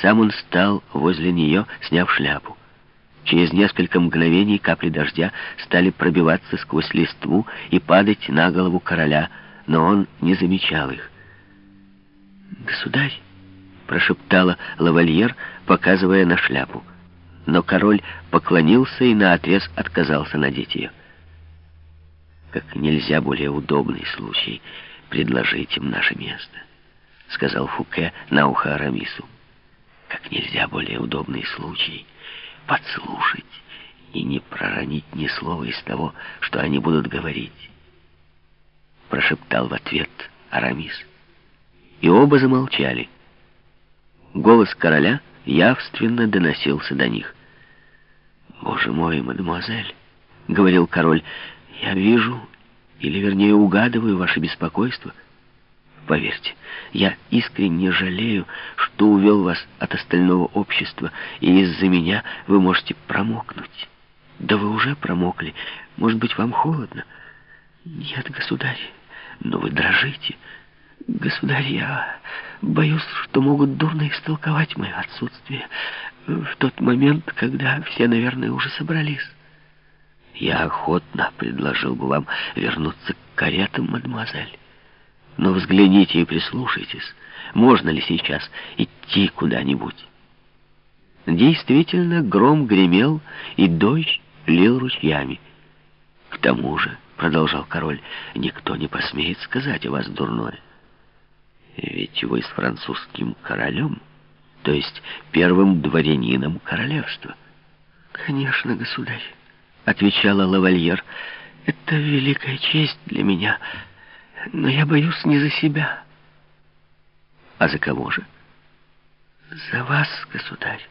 Сам он стал возле нее, сняв шляпу. Через несколько мгновений капли дождя стали пробиваться сквозь листву и падать на голову короля, но он не замечал их. «Государь!» — прошептала лавальер, показывая на шляпу. Но король поклонился и наотрез отказался надеть ее. «Как нельзя более удобный случай предложить им наше место», — сказал Фуке на ухо Арамису. «Как нельзя более удобный случай подслушать и не проронить ни слова из того, что они будут говорить», — прошептал в ответ Арамис и оба замолчали. Голос короля явственно доносился до них. «Боже мой, мадемуазель!» — говорил король. «Я вижу, или вернее угадываю ваше беспокойство. Поверьте, я искренне жалею, что увел вас от остального общества, и из-за меня вы можете промокнуть. Да вы уже промокли. Может быть, вам холодно?» «Нет, государь, но вы дрожите». Государь, я боюсь, что могут дурно истолковать мое отсутствие в тот момент, когда все, наверное, уже собрались. Я охотно предложил бы вам вернуться к каретам, мадемуазель. Но взгляните и прислушайтесь, можно ли сейчас идти куда-нибудь. Действительно, гром гремел, и дождь лил ручьями. К тому же, продолжал король, никто не посмеет сказать о вас дурное. Ведь вы с французским королем, то есть первым дворянином королевства. Конечно, государь, отвечала лавальер. Это великая честь для меня, но я боюсь не за себя. А за кого же? За вас, государь.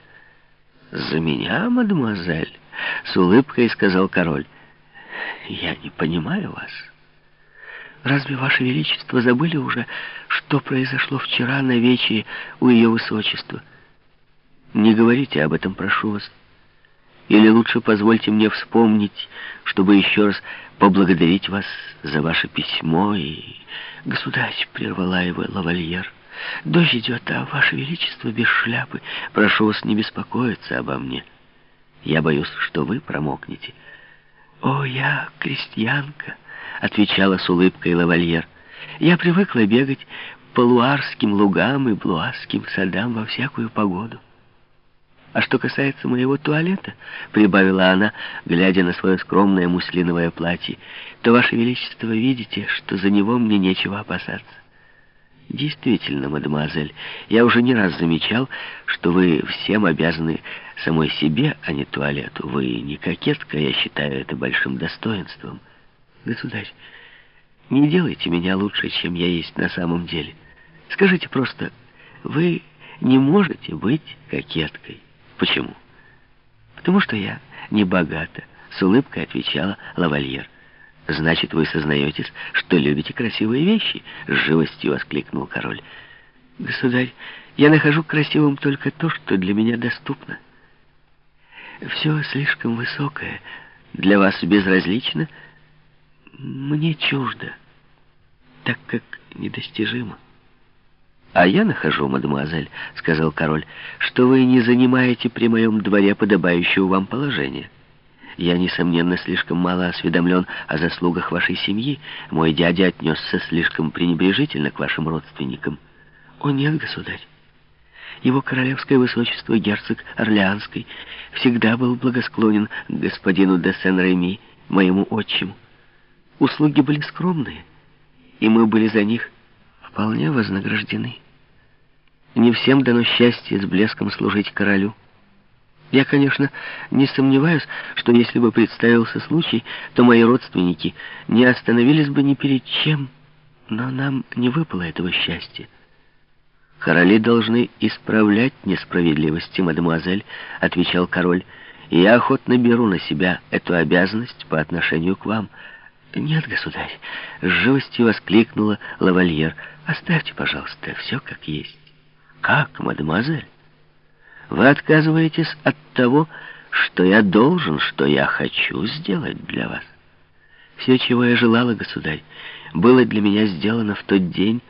За меня, мадемуазель, с улыбкой сказал король. Я не понимаю вас. Разве, Ваше Величество, забыли уже, что произошло вчера на вечере у Ее Высочества? Не говорите об этом, прошу вас. Или лучше позвольте мне вспомнить, чтобы еще раз поблагодарить вас за ваше письмо и... Государь, прервала его лавальер. Дождь идет, а Ваше Величество без шляпы. Прошу вас не беспокоиться обо мне. Я боюсь, что вы промокнете. О, я крестьянка. — отвечала с улыбкой лавальер. «Я привыкла бегать по луарским лугам и блуарским садам во всякую погоду». «А что касается моего туалета», — прибавила она, глядя на свое скромное муслиновое платье, «то, Ваше Величество, видите, что за него мне нечего опасаться». «Действительно, мадемуазель, я уже не раз замечал, что вы всем обязаны самой себе, а не туалету. Вы не кокетка, я считаю это большим достоинством». Государь, не делайте меня лучше, чем я есть на самом деле. Скажите просто, вы не можете быть кокеткой. Почему? Потому что я не богата, с улыбкой отвечала лавальер. Значит, вы сознаетесь, что любите красивые вещи? С живостью воскликнул король. Государь, я нахожу красивым только то, что для меня доступно. Все слишком высокое, для вас безразлично — мне чуждо, так как недостижимо. «А я нахожу, мадемуазель, — сказал король, — что вы не занимаете при моем дворе подобающего вам положения. Я, несомненно, слишком мало осведомлен о заслугах вашей семьи. Мой дядя отнесся слишком пренебрежительно к вашим родственникам». «О, нет, государь. Его королевское высочество, герцог Орлеанский, всегда был благосклонен к господину де Сен-Реми, моему отчиму. Услуги были скромные, и мы были за них вполне вознаграждены. Не всем дано счастье с блеском служить королю. Я, конечно, не сомневаюсь, что если бы представился случай, то мои родственники не остановились бы ни перед чем, но нам не выпало этого счастья. «Короли должны исправлять несправедливости, мадемуазель», — отвечал король, «и я охотно беру на себя эту обязанность по отношению к вам». «Нет, государь», — с живостью воскликнула лавальер. «Оставьте, пожалуйста, все как есть». «Как, мадемуазель? Вы отказываетесь от того, что я должен, что я хочу сделать для вас?» «Все, чего я желала, государь, было для меня сделано в тот день,